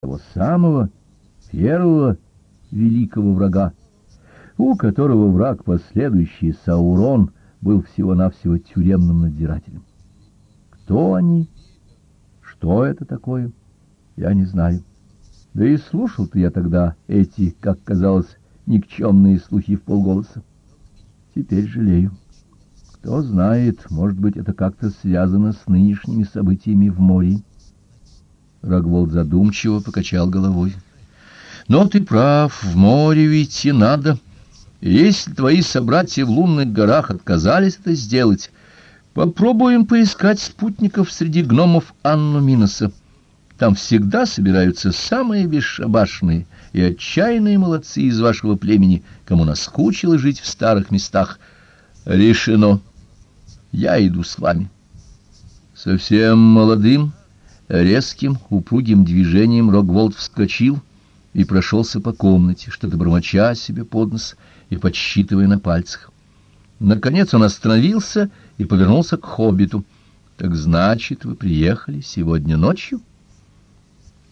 того самого первого великого врага, у которого враг последующий Саурон был всего-навсего тюремным надзирателем. Кто они? Что это такое? Я не знаю. Да и слушал-то я тогда эти, как казалось, никчемные слухи в полголоса. Теперь жалею. Кто знает, может быть, это как-то связано с нынешними событиями в море. Рогволд задумчиво покачал головой. Но ты прав, в море идти надо. если твои собратья в лунных горах отказались это сделать, попробуем поискать спутников среди гномов Анну Миноса. Там всегда собираются самые бесшабашные и отчаянные молодцы из вашего племени, кому наскучило жить в старых местах. Решено. Я иду с вами. Совсем молодым Резким, упругим движением Рогволд вскочил и прошелся по комнате, что-то бормоча себе под нос и подсчитывая на пальцах. Наконец он остановился и повернулся к хоббиту. «Так значит, вы приехали сегодня ночью?»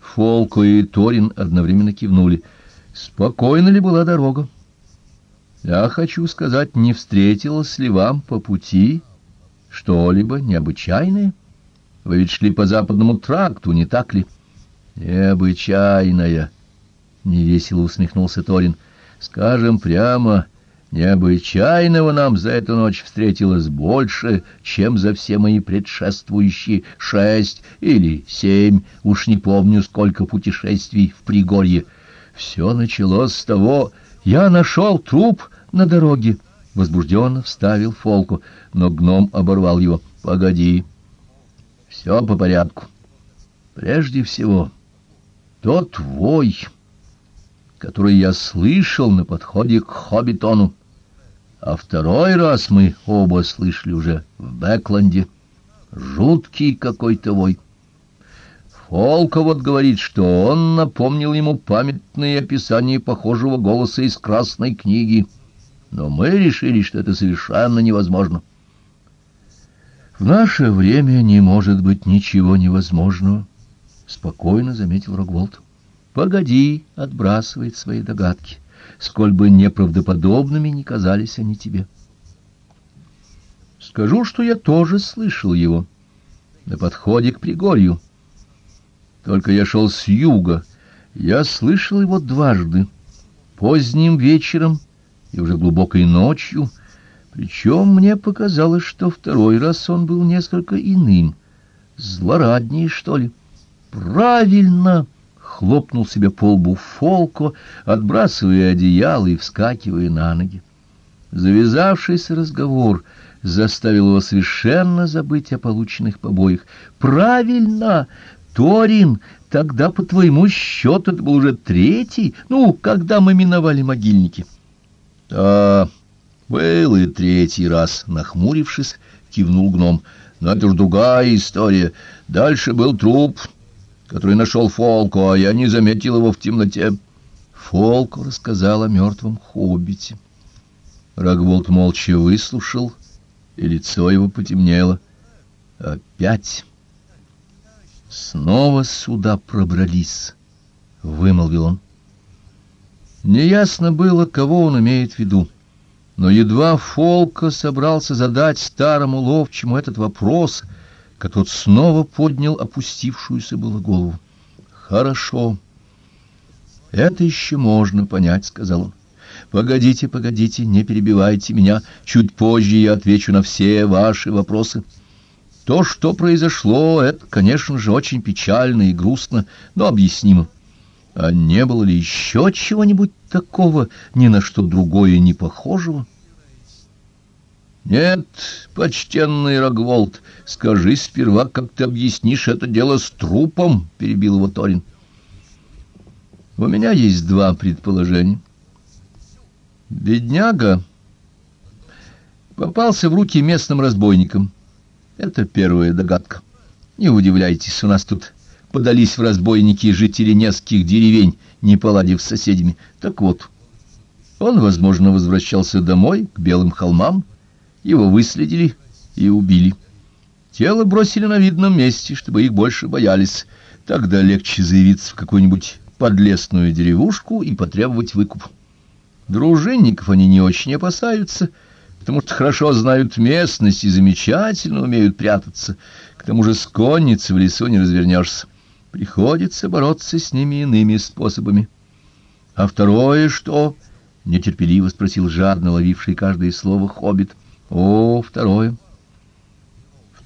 Фолко и Торин одновременно кивнули. «Спокойна ли была дорога?» «Я хочу сказать, не встретилось ли вам по пути что-либо необычайное?» Вы ведь шли по западному тракту, не так ли? Необычайная, невесело усмехнулся Торин. Скажем прямо, необычайного нам за эту ночь встретилось больше, чем за все мои предшествующие шесть или семь, уж не помню, сколько путешествий в Пригорье. Все началось с того, я нашел труп на дороге. Возбужденно вставил Фолку, но гном оборвал его. «Погоди!» Все по порядку. Прежде всего, тот вой, который я слышал на подходе к Хоббитону, а второй раз мы оба слышали уже в Бэкленде. Жуткий какой-то вой. Вот говорит, что он напомнил ему памятные описания похожего голоса из Красной книги, но мы решили, что это совершенно невозможно. В наше время не может быть ничего невозможного, спокойно заметил Рогволд. Погоди, отбрасывает свои догадки, сколь бы неправдоподобными ни казались они тебе. Скажу, что я тоже слышал его на подходе к Пригорью. Только я шел с юга, я слышал его дважды, поздним вечером и уже глубокой ночью — причем мне показалось, что второй раз он был несколько иным, злораднее, что ли. Правильно, хлопнул себе по лбу Фолко, отбрасывая одеяло и вскакивая на ноги. Завязавшийся разговор заставил его совершенно забыть о полученных побоях. Правильно, Торин, тогда по твоему счету это был уже третий, ну, когда мы миновали могильники. А был и третий раз, нахмурившись, кивнул гном. Но это ж другая история. Дальше был труп, который нашел Фолку, а я не заметил его в темноте. Фолку рассказал о мертвом хоббите. Рогволд молча выслушал, и лицо его потемнело. Опять снова сюда пробрались, — вымолвил он. Неясно было, кого он имеет в виду. Но едва Фолка собрался задать старому ловчему этот вопрос, как тот снова поднял опустившуюся было голову. «Хорошо. Это еще можно понять», — сказал он. «Погодите, погодите, не перебивайте меня. Чуть позже я отвечу на все ваши вопросы». То, что произошло, это, конечно же, очень печально и грустно, но объяснимо. А не было ли еще чего-нибудь такого, ни на что другое не похожего? Нет, почтенный Рогволд, скажи сперва, как ты объяснишь это дело с трупом, перебил его Торин. У меня есть два предположения. Бедняга попался в руки местным разбойникам. Это первая догадка. Не удивляйтесь, у нас тут подались в разбойники жители нескольких деревень, не поладив с соседями. Так вот, он, возможно, возвращался домой, к белым холмам, его выследили и убили. Тело бросили на видном месте, чтобы их больше боялись. Тогда легче заявиться в какую-нибудь подлесную деревушку и потребовать выкуп. Дружинников они не очень опасаются, потому что хорошо знают местность и замечательно умеют прятаться. К тому же с конницы в лесу не развернешься. Приходится бороться с ними иными способами. — А второе что? — нетерпеливо спросил жадно ловивший каждое слово хоббит. — О, второе.